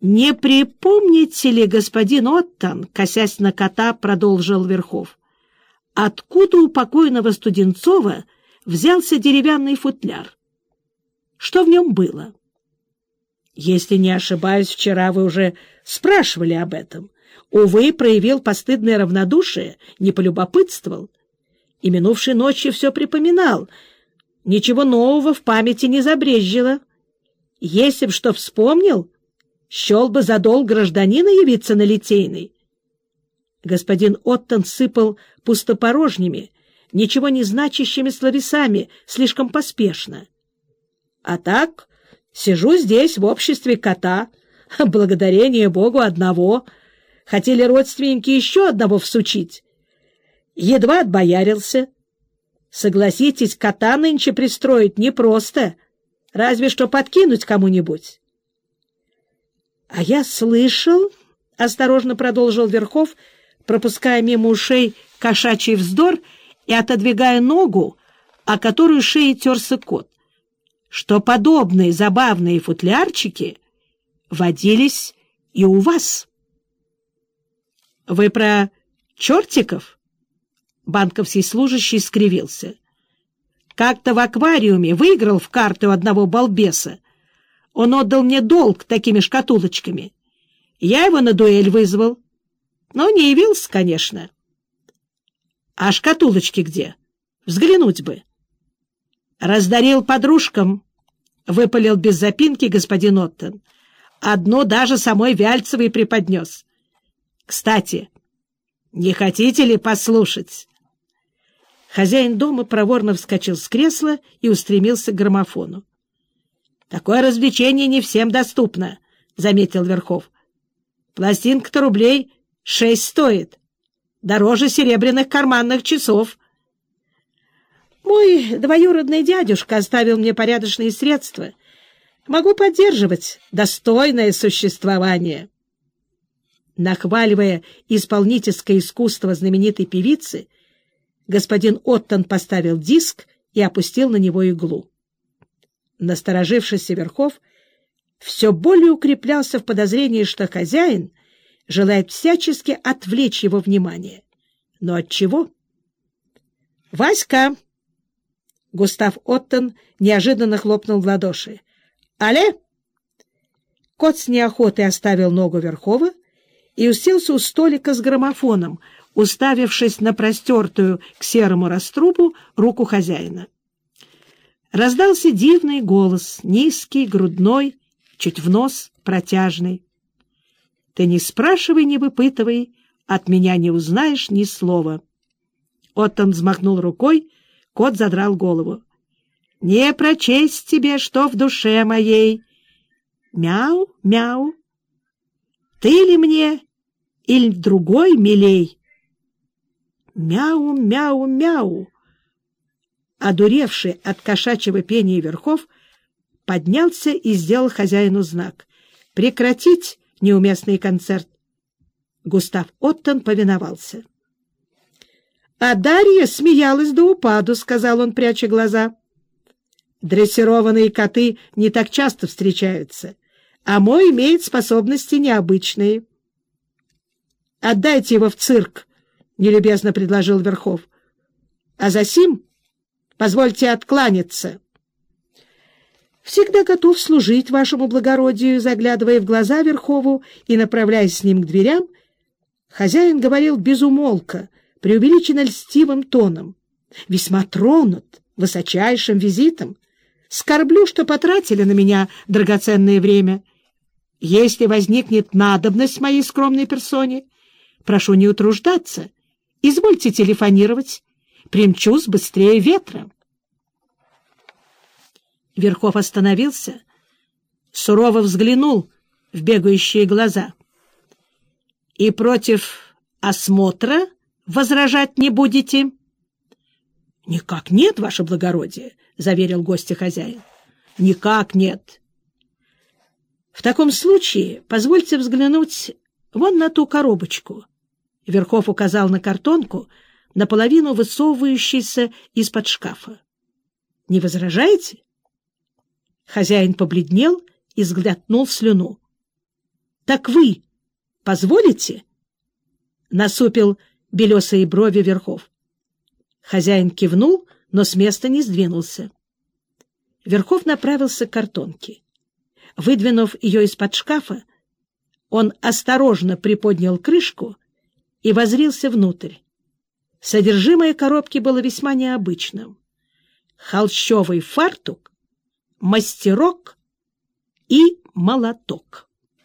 «Не припомните ли, господин Оттон, — косясь на кота, продолжил Верхов, — откуда у покойного Студенцова взялся деревянный футляр? Что в нем было?» «Если не ошибаюсь, вчера вы уже спрашивали об этом. Увы, проявил постыдное равнодушие, не полюбопытствовал. И минувшей ночью все припоминал. Ничего нового в памяти не забрезжило. Если б что вспомнил, счел бы за гражданина явиться на Литейный. Господин Оттон сыпал пустопорожними, ничего не значащими словесами, слишком поспешно. А так сижу здесь в обществе кота, благодарение Богу одного. Хотели родственники еще одного всучить. Едва отбоярился. Согласитесь, кота нынче пристроить непросто, разве что подкинуть кому-нибудь. — А я слышал, — осторожно продолжил Верхов, пропуская мимо ушей кошачий вздор и отодвигая ногу, о которую шеей терся кот, что подобные забавные футлярчики водились и у вас. — Вы про чертиков? Банковский служащий скривился. — Как-то в аквариуме выиграл в карты у одного балбеса, он отдал мне долг такими шкатулочками. Я его на дуэль вызвал. Но не явился, конечно. А шкатулочки где? Взглянуть бы. Раздарил подружкам, — выпалил без запинки господин Оттон. Одно даже самой Вяльцевой преподнес. Кстати, не хотите ли послушать? Хозяин дома проворно вскочил с кресла и устремился к граммофону. Такое развлечение не всем доступно, — заметил Верхов. Пластинка-то рублей шесть стоит. Дороже серебряных карманных часов. Мой двоюродный дядюшка оставил мне порядочные средства. Могу поддерживать достойное существование. Нахваливая исполнительское искусство знаменитой певицы, господин Оттон поставил диск и опустил на него иглу. Насторожившийся Верхов все более укреплялся в подозрении, что хозяин желает всячески отвлечь его внимание. Но от чего? «Васька!» Густав Оттон неожиданно хлопнул в ладоши. «Але!» Кот с неохотой оставил ногу Верхова и уселся у столика с граммофоном, уставившись на простертую к серому раструбу руку хозяина. Раздался дивный голос, низкий, грудной, чуть в нос, протяжный. Ты не спрашивай, не выпытывай, от меня не узнаешь ни слова. Оттон взмахнул рукой, кот задрал голову. Не прочесть тебе, что в душе моей. Мяу, мяу. Ты ли мне, или другой милей? Мяу, мяу, мяу одуревший от кошачьего пения верхов, поднялся и сделал хозяину знак. «Прекратить неуместный концерт!» Густав Оттон повиновался. «А Дарья смеялась до упаду», — сказал он, пряча глаза. «Дрессированные коты не так часто встречаются, а мой имеет способности необычные». «Отдайте его в цирк», — нелюбезно предложил Верхов. «А за сим Позвольте откланяться. Всегда готов служить вашему благородию, заглядывая в глаза Верхову и направляясь с ним к дверям, хозяин говорил без умолка, преувеличенно льстивым тоном, весьма тронут высочайшим визитом. Скорблю, что потратили на меня драгоценное время. Если возникнет надобность моей скромной персоне, прошу не утруждаться. Извольте телефонировать примчусь быстрее ветра. Верхов остановился, сурово взглянул в бегающие глаза. — И против осмотра возражать не будете? — Никак нет, ваше благородие, — заверил гостя хозяин. — Никак нет. — В таком случае позвольте взглянуть вон на ту коробочку. Верхов указал на картонку — наполовину высовывающийся из-под шкафа. — Не возражаете? Хозяин побледнел и сглотнул слюну. Так вы позволите? Насупил белесые брови Верхов. Хозяин кивнул, но с места не сдвинулся. Верхов направился к картонке. Выдвинув ее из-под шкафа, он осторожно приподнял крышку и возрился внутрь. Содержимое коробки было весьма необычным. Холщовый фартук, мастерок и молоток.